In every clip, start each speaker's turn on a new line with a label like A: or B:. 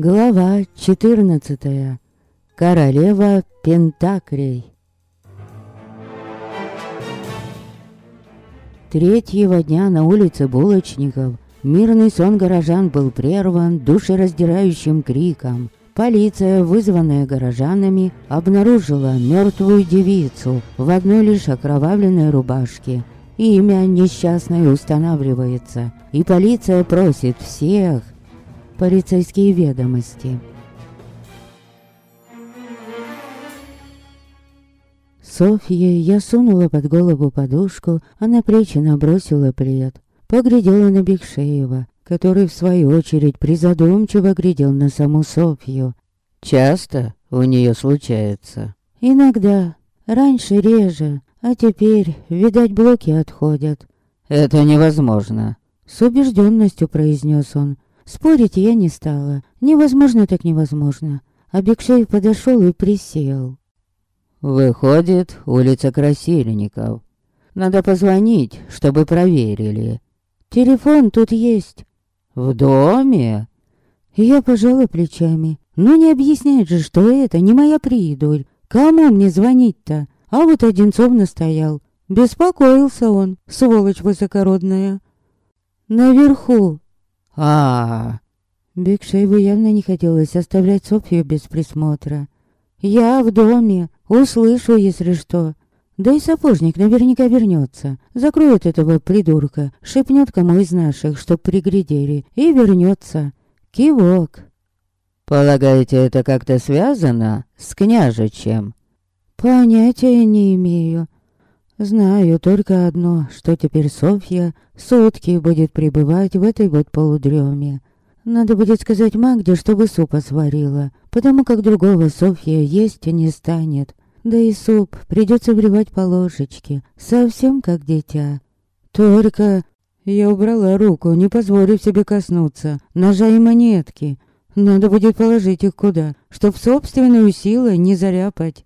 A: Глава 14. Королева Пентакрей. Третьего дня на улице Булочников мирный сон горожан был прерван душераздирающим криком. Полиция, вызванная горожанами, обнаружила мертвую девицу в одной лишь окровавленной рубашке. Имя несчастной устанавливается, и полиция просит всех полицейские ведомости. Софье я сунула под голову подушку, а на плечи набросила плед. Поглядела на Бекшеева, который в свою очередь призадумчиво глядел на саму Софью.
B: «Часто у нее случается?»
A: «Иногда. Раньше реже, а теперь, видать, блоки отходят».
B: «Это невозможно», —
A: с убежденностью произнес он. Спорить я не стала. Невозможно так невозможно. А Бекшеев подошел и присел.
B: Выходит, улица Красильников. Надо позвонить, чтобы проверили.
A: Телефон тут есть.
B: В доме?
A: Я пожала плечами. Ну не объясняет же, что это не моя придурь. Кому мне звонить-то? А вот Одинцов настоял. Беспокоился он, сволочь высокородная. Наверху,
B: а,
A: Бекшееву явно не хотелось оставлять Софью без присмотра. «Я в доме, услышу, если что. Да и сапожник наверняка вернется, закроет этого придурка, шепнет кому из наших, чтоб приглядели, и вернется. Кивок».
B: «Полагаете, это как-то связано с княжичем?»
A: «Понятия не имею. Знаю только одно, что теперь Софья сутки будет пребывать в этой вот полудреме. Надо будет сказать Магде, чтобы супа сварила, потому как другого Софья есть не станет. Да и суп придется вливать по ложечке, совсем как дитя. Только я убрала руку, не позволив себе коснуться ножа и монетки. Надо будет положить их куда, чтоб собственную силу не заряпать.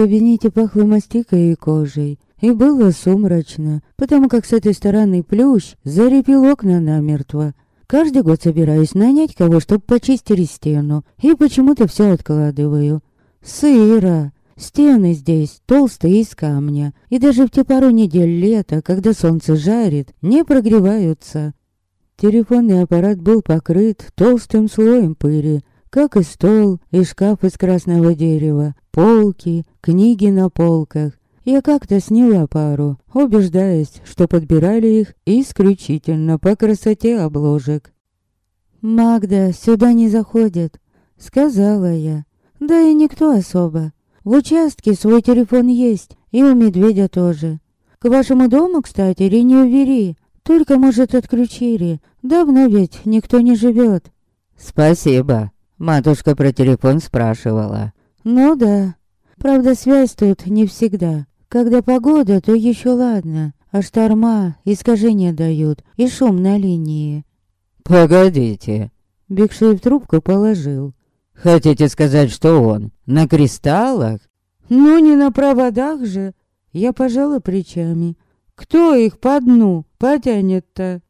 A: Кабинете пахло мастикой и кожей, и было сумрачно, потому как с этой стороны плющ зарепил окна намертво. Каждый год собираюсь нанять кого, чтоб почистили стену, и почему-то все откладываю. Сыро. Стены здесь толстые из камня, и даже в те пару недель лета, когда солнце жарит, не прогреваются. Телефонный аппарат был покрыт толстым слоем пыли, как и стол, и шкаф из красного дерева, полки, книги на полках. Я как-то сняла пару, убеждаясь, что подбирали их исключительно по красоте обложек. «Магда сюда не заходит», — сказала я. «Да и никто особо. В участке свой телефон есть, и у медведя тоже. К вашему дому, кстати, линию вери. Только, может, отключили. Давно ведь никто не живет».
B: «Спасибо», Матушка про телефон спрашивала.
A: Ну да. Правда, связь тут не всегда. Когда погода, то еще ладно. А шторма искажения дают и шум на линии.
B: Погодите.
A: Бекшеев трубку положил.
B: Хотите сказать, что он на кристаллах?
A: Ну не на проводах же. Я пожала плечами. Кто их по дну потянет-то?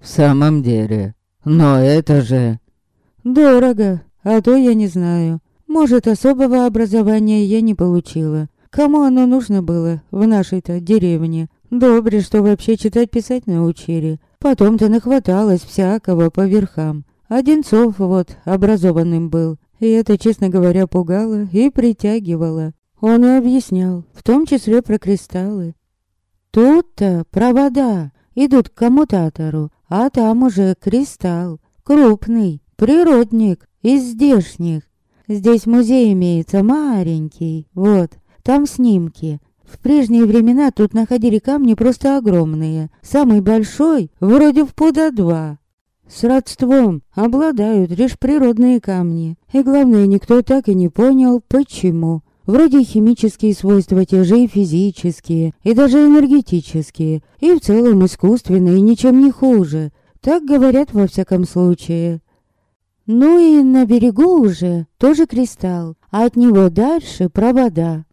B: В самом деле. Но это же...
A: Дорого. А то я не знаю. Может, особого образования я не получила. Кому оно нужно было в нашей-то деревне? Добре, что вообще читать-писать научили. Потом-то нахваталось всякого по верхам. Одинцов вот образованным был. И это, честно говоря, пугало и притягивало. Он и объяснял, в том числе про кристаллы. Тут-то провода идут к коммутатору, а там уже кристалл, крупный, природник, из здешних. Здесь музей имеется маленький, вот, там снимки. В прежние времена тут находили камни просто огромные. Самый большой, вроде в пуда два. С родством обладают лишь природные камни. И главное, никто так и не понял, почему. Вроде химические свойства те же и физические, и даже энергетические, и в целом искусственные, ничем не хуже. Так говорят во всяком случае. Ну и на берегу уже тоже кристалл, а от него дальше провода.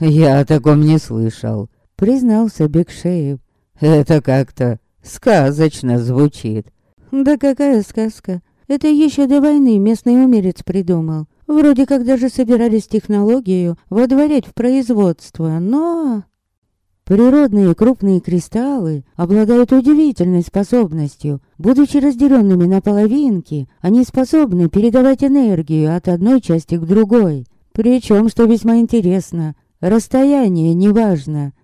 B: Я о таком не слышал.
A: признался Бекшеев.
B: Это как-то сказочно звучит.
A: Да какая сказка. Это еще до войны местный умерец придумал. Вроде как даже собирались технологию водворять в производство, но... Природные крупные кристаллы обладают удивительной способностью. Будучи разделенными на половинки, они способны передавать энергию от одной части к другой. Причем, что весьма интересно, расстояние не важно.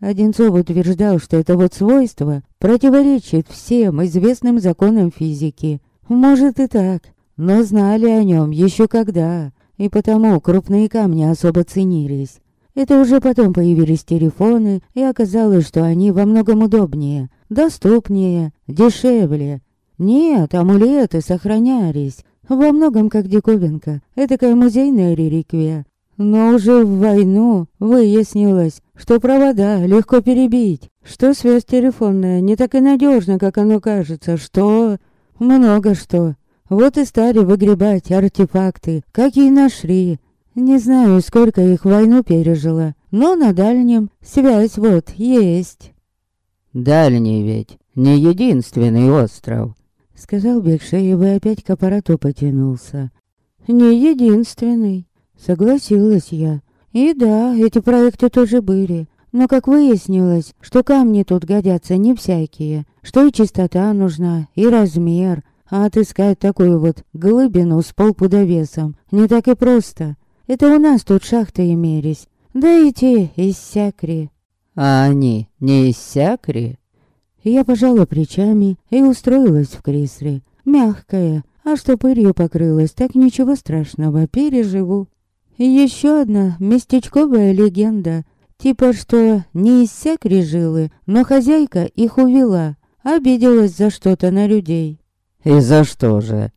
A: Одинцов утверждал, что это вот свойство противоречит всем известным законам физики. Может и так, но знали о нем еще когда, и потому крупные камни особо ценились. Это уже потом появились телефоны, и оказалось, что они во многом удобнее, доступнее, дешевле. Нет, амулеты сохранялись, во многом как диковинка, этакая музейная реликвия. Но уже в войну выяснилось, что провода легко перебить, что связь телефонная не так и надежна, как оно кажется, что... Много что. Вот и стали выгребать артефакты, какие нашли, не знаю, сколько их войну пережила, но на дальнем связь вот есть.
B: Дальний ведь не единственный остров,
A: сказал Бекшеев и опять к аппарату потянулся. Не единственный, согласилась я. И да, эти проекты тоже были. Но как выяснилось, что камни тут годятся не всякие, что и чистота нужна, и размер, а отыскать такую вот глыбину с полпудовесом не так и просто. Это у нас тут шахты имелись. Да и те иссякли.
B: А они не иссякли?
A: Я пожала плечами и устроилась в кресле. Мягкая, а что пылью покрылась, так ничего страшного, переживу. Еще одна местечковая легенда. Типа, что не иссякли жилы, но хозяйка их увела. Обиделась за что-то на людей.
B: И за что же?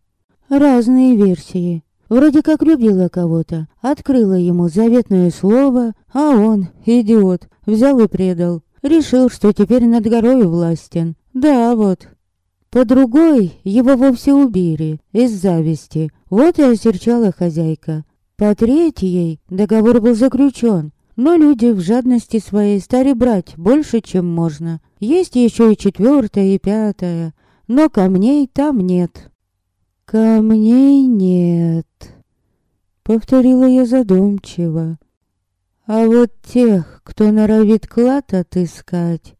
A: Разные версии. Вроде как любила кого-то, открыла ему заветное слово, а он, идиот, взял и предал. Решил, что теперь над горой властен. Да, вот. По другой его вовсе убили, из зависти. Вот и осерчала хозяйка. По третьей договор был заключен, но люди в жадности своей стали брать больше, чем можно. Есть еще и четвертая, и пятая, но камней там нет. «Камней нет», — повторила я задумчиво. «А вот тех, кто норовит клад отыскать...»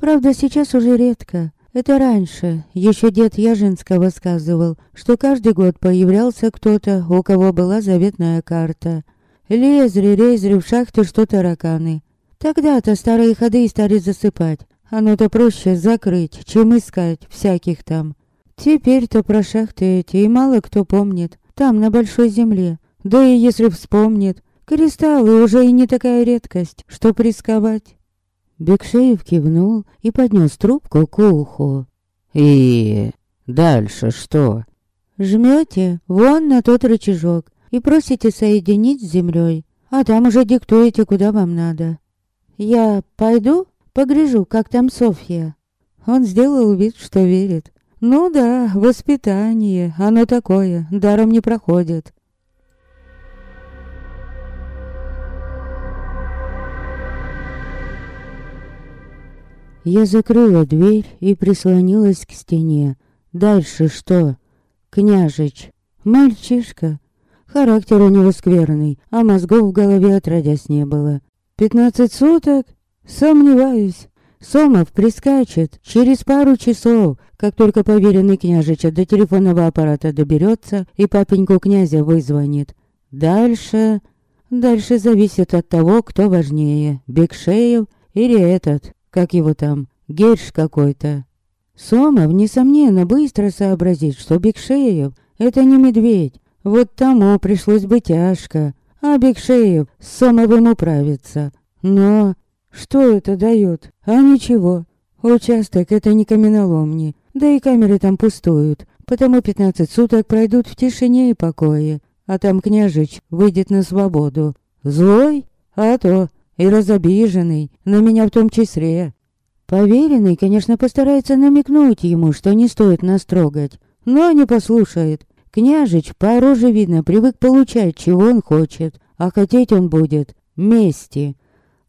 A: Правда, сейчас уже редко. Это раньше, еще дед Яжинского сказывал, что каждый год появлялся кто-то, у кого была заветная карта. Лезли, резли в шахты что тараканы. Тогда-то старые ходы стали засыпать. Оно-то проще закрыть, чем искать всяких там. Теперь-то про шахты эти и мало кто помнит. Там, на большой земле. Да и если вспомнит, кристаллы уже и не такая редкость, что рисковать. Бекшеев кивнул и поднес трубку к уху.
B: «И дальше что?»
A: «Жмете вон на тот рычажок и просите соединить с землей, а там уже диктуете, куда вам надо. Я пойду, погляжу, как там Софья». Он сделал вид, что верит. Ну да, воспитание, оно такое, даром не проходит. Я закрыла дверь и прислонилась к стене. Дальше что? Княжич. Мальчишка. Характер у него скверный, а мозгов в голове отродясь не было. Пятнадцать суток? Сомневаюсь. Сомов прискачет через пару часов, как только поверенный княжича до телефонного аппарата доберется и папеньку князя вызвонит. Дальше... Дальше зависит от того, кто важнее, Бекшеев или этот, как его там, Герш какой-то. Сомов, несомненно, быстро сообразит, что Бекшеев — это не медведь. Вот тому пришлось бы тяжко, а Бекшеев с Сомовым управится. Но что это дает? А ничего. Участок это не каменоломни, да и камеры там пустуют, потому пятнадцать суток пройдут в тишине и покое, а там княжич выйдет на свободу. Злой? А то, и разобиженный, на меня в том числе. Поверенный, конечно, постарается намекнуть ему, что не стоит нас трогать, но не послушает. Княжич по роже видно привык получать, чего он хочет, а хотеть он будет мести.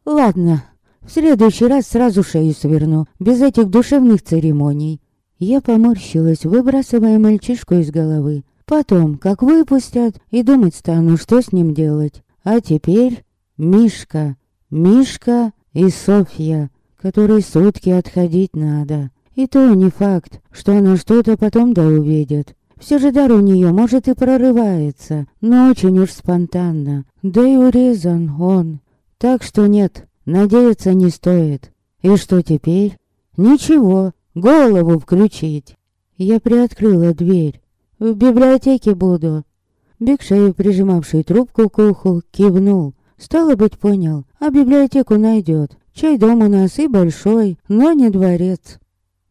A: Ладно, В следующий раз сразу шею сверну, без этих душевных церемоний. Я поморщилась, выбрасывая мальчишку из головы. Потом, как выпустят, и думать стану, что с ним делать. А теперь Мишка, Мишка и Софья, которой сутки отходить надо. И то не факт, что она что-то потом да увидит. Все же дар у нее, может, и прорывается, но очень уж спонтанно. Да и урезан он. Так что нет, надеяться не стоит. И что теперь? Ничего, голову включить. Я приоткрыла дверь. В библиотеке буду. Бекшеев, прижимавший трубку к уху, кивнул. Стало быть, понял, а библиотеку найдет. Чай дом у нас и большой, но не дворец.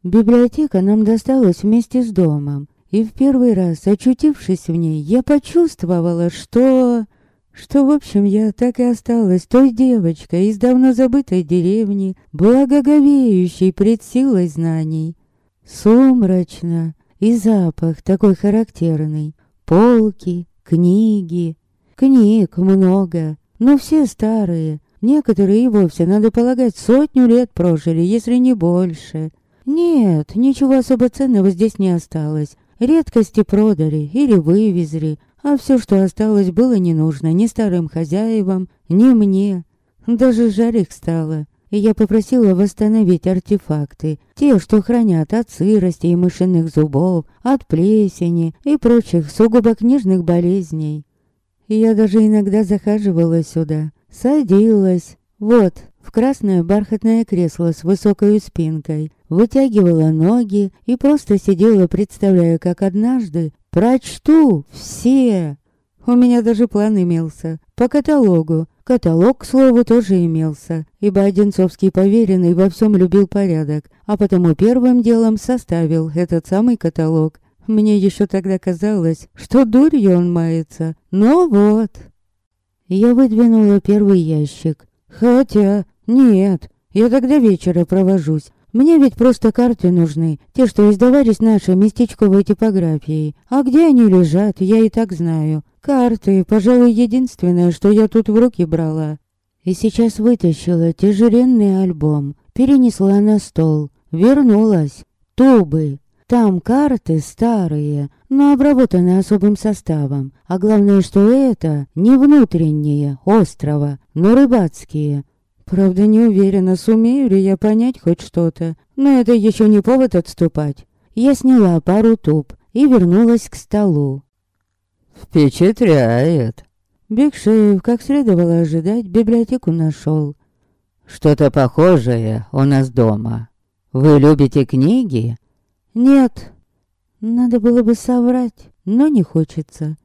A: Библиотека нам досталась вместе с домом. И в первый раз, очутившись в ней, я почувствовала, что... Что, в общем, я так и осталась той девочкой из давно забытой деревни, благоговеющей пред силой знаний. Сумрачно, и запах такой характерный. Полки, книги. Книг много, но все старые. Некоторые и вовсе, надо полагать, сотню лет прожили, если не больше. Нет, ничего особо ценного здесь не осталось. Редкости продали или вывезли, а все, что осталось, было не нужно ни старым хозяевам, ни мне. Даже жаль их стало. И я попросила восстановить артефакты, те, что хранят от сырости и мышиных зубов, от плесени и прочих сугубо книжных болезней. Я даже иногда захаживала сюда, садилась, вот, в красное бархатное кресло с высокой спинкой, вытягивала ноги и просто сидела, представляя, как однажды прочту все. У меня даже план имелся по каталогу. Каталог, к слову, тоже имелся, ибо Одинцовский поверенный во всем любил порядок, а потому первым делом составил этот самый каталог. Мне еще тогда казалось, что дурью он мается, но вот. Я выдвинула первый ящик. Хотя, нет, я тогда вечера провожусь, мне ведь просто карты нужны, те, что издавались нашей местечковой типографией. А где они лежат, я и так знаю. Карты, пожалуй, единственное, что я тут в руки брала. И сейчас вытащила тяжеленный альбом, перенесла на стол, вернулась. Тубы. Там карты старые, но обработаны особым составом. А главное, что это не внутренние острова, но рыбацкие. Правда, не уверена, сумею ли я понять хоть что-то. Но это еще не повод отступать. Я сняла пару туб и вернулась к столу.
B: «Впечатляет!»
A: Бекшеев, как следовало ожидать, библиотеку нашел.
B: «Что-то похожее у нас дома. Вы любите книги?»
A: «Нет. Надо было бы соврать, но не хочется.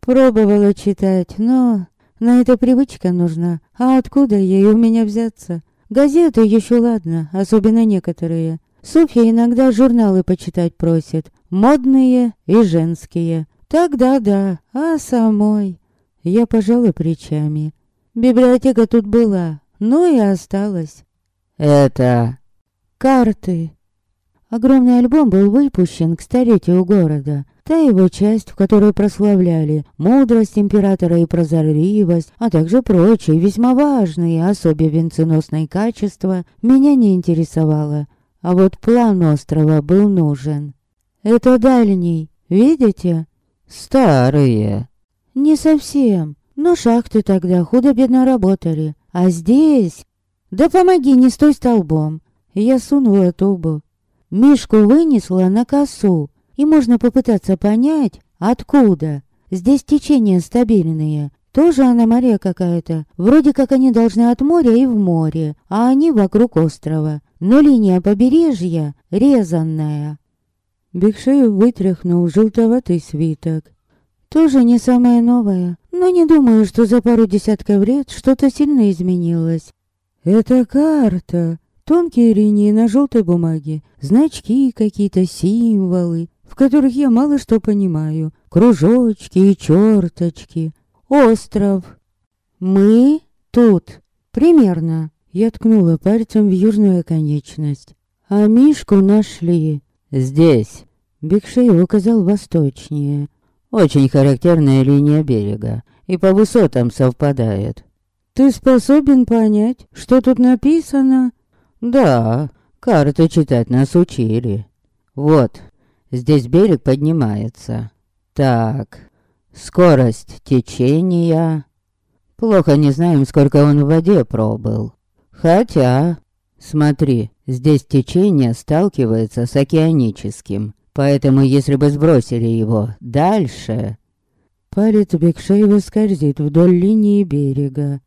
A: Пробовала читать, но на это привычка нужна. А откуда ей у меня взяться? Газеты еще ладно, особенно некоторые. Софья иногда журналы почитать просит. Модные и женские. Тогда да, а самой... Я пожала плечами. Библиотека тут была, ну и осталась.
B: Это...
A: Карты. Огромный альбом был выпущен к столетию города. Та его часть, в которой прославляли мудрость императора и прозорливость, а также прочие весьма важные, особе венценосные качества, меня не интересовала. А вот план острова был нужен. Это дальний, видите?
B: Старые.
A: Не совсем, но шахты тогда худо-бедно работали. А здесь... Да помоги, не стой столбом. Я сунула тубу. Мишку вынесла на косу, и можно попытаться понять, откуда. Здесь течения стабильные. Тоже аномалия какая-то. Вроде как они должны от моря и в море, а они вокруг острова. Но линия побережья резанная. Бекшеев вытряхнул желтоватый свиток. Тоже не самое новое, но не думаю, что за пару десятков лет что-то сильно изменилось. Это карта. Тонкие линии на желтой бумаге, значки какие-то, символы в которых я мало что понимаю. Кружочки и черточки. Остров. Мы тут. Примерно. Я ткнула пальцем в южную конечность. А Мишку нашли.
B: Здесь.
A: Бекшей указал восточнее.
B: Очень характерная линия берега. И по высотам совпадает.
A: Ты способен понять, что тут написано?
B: Да, карты читать нас учили. Вот, здесь берег поднимается. Так, скорость течения. Плохо не знаем, сколько он в воде пробыл. Хотя, смотри, здесь течение сталкивается с океаническим. Поэтому, если бы сбросили его дальше...
A: Палец Бекшеева скользит вдоль линии берега.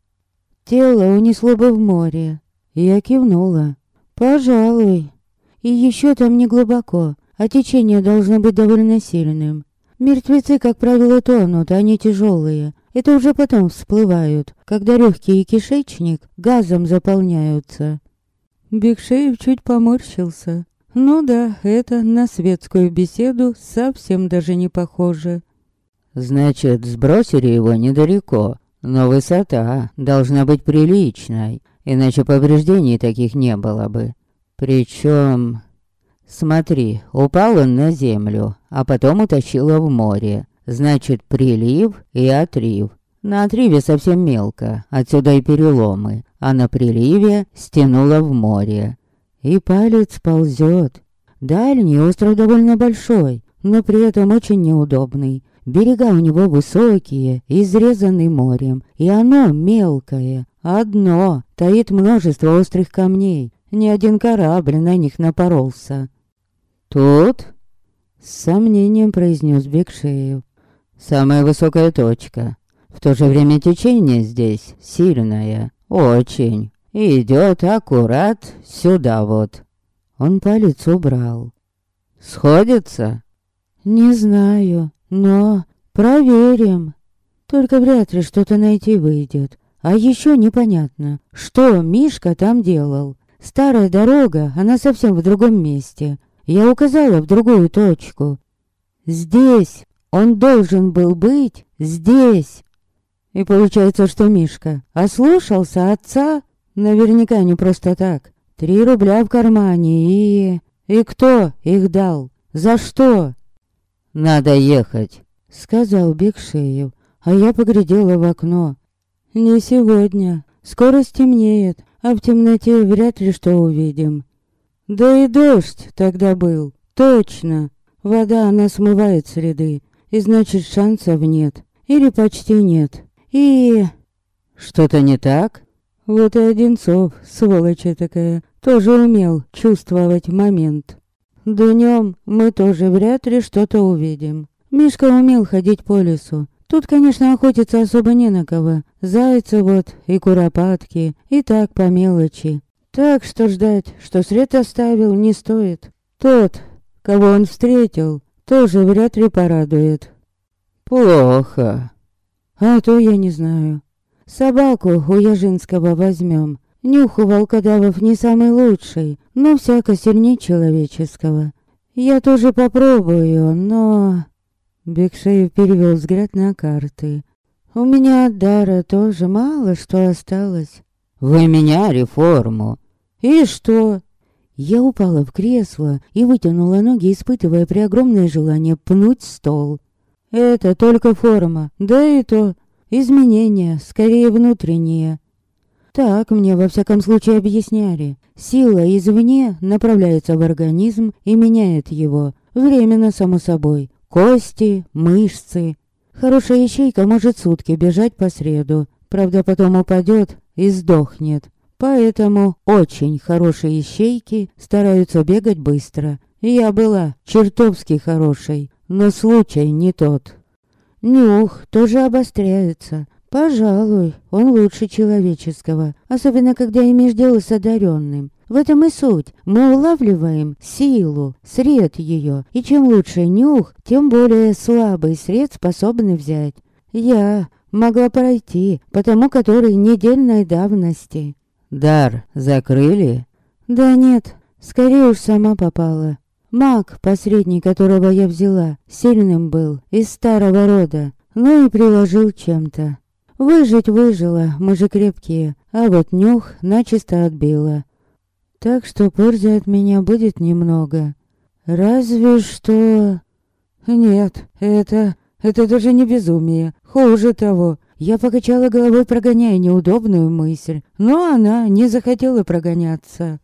A: Тело унесло бы в море. Я кивнула. Пожалуй. И еще там не глубоко, а течение должно быть довольно сильным. Мертвецы, как правило, тонут, они тяжелые. Это уже потом всплывают, когда легкий кишечник газом заполняются. Бекшеев чуть поморщился. Ну да, это на светскую беседу совсем даже не похоже.
B: Значит, сбросили его недалеко, но высота должна быть приличной, иначе повреждений таких не было бы. Причем... Смотри, упал он на землю, а потом утащило в море. Значит, прилив и отрив. На отриве совсем мелко, отсюда и переломы, а на приливе стянуло в море. И палец ползет. Дальний остров довольно большой, но при этом очень неудобный. Берега у него высокие, изрезаны морем, и оно мелкое. Одно, таит множество острых камней. Ни один корабль на них напоролся. «Тут?»
A: С сомнением произнес Бекшеев.
B: «Самая высокая точка. В то же время течение здесь сильное. Очень. И идет аккурат сюда вот».
A: Он палец убрал.
B: «Сходится?»
A: «Не знаю. Но проверим. Только вряд ли что-то найти выйдет. А еще непонятно, что Мишка там делал. Старая дорога, она совсем в другом месте. Я указала в другую точку. Здесь. Он должен был быть здесь. И получается, что Мишка ослушался отца? Наверняка не просто так. Три рубля в кармане и... И кто их дал? За что?
B: «Надо ехать», —
A: сказал Бекшеев, а я поглядела в окно. «Не сегодня. Скоро стемнеет, а в темноте вряд ли что увидим». Да и дождь тогда был, точно. Вода, она смывает следы, и значит шансов нет. Или почти нет. И...
B: Что-то не так?
A: Вот и Одинцов, сволочь такая, тоже умел чувствовать момент. Днем мы тоже вряд ли что-то увидим. Мишка умел ходить по лесу. Тут, конечно, охотиться особо не на кого. Зайцы вот и куропатки, и так по мелочи. Так что ждать, что след оставил, не стоит. Тот, кого он встретил, тоже вряд ли порадует.
B: Плохо.
A: А то я не знаю. Собаку у Яжинского возьмем. Нюх у волкодавов не самый лучший, но всяко сильнее человеческого. Я тоже попробую, но... Бекшеев перевел взгляд на карты. У меня от дара тоже мало что осталось.
B: Вы меня реформу.
A: И что? Я упала в кресло и вытянула ноги, испытывая преогромное желание пнуть стол. Это только форма, да и то изменения, скорее внутренние. Так мне во всяком случае объясняли. Сила извне направляется в организм и меняет его. Временно, само собой. Кости, мышцы. Хорошая ячейка может сутки бежать по среду. Правда, потом упадет и сдохнет. Поэтому очень хорошие ищейки стараются бегать быстро. Я была чертовски хорошей, но случай не тот. Нюх тоже обостряется. Пожалуй, он лучше человеческого, особенно когда имеешь дело с одаренным. В этом и суть. Мы улавливаем силу, сред ее, и чем лучше нюх, тем более слабый сред способны взять. Я могла пройти, потому который недельной давности.
B: Дар закрыли?
A: Да нет, скорее уж сама попала. Маг, посредник которого я взяла, сильным был, из старого рода, но и приложил чем-то. Выжить выжила, мы же крепкие, а вот нюх начисто отбила. Так что пользы от меня будет немного. Разве что... Нет, это... это даже не безумие. Хуже того. Я покачала головой, прогоняя неудобную мысль, но она не захотела прогоняться.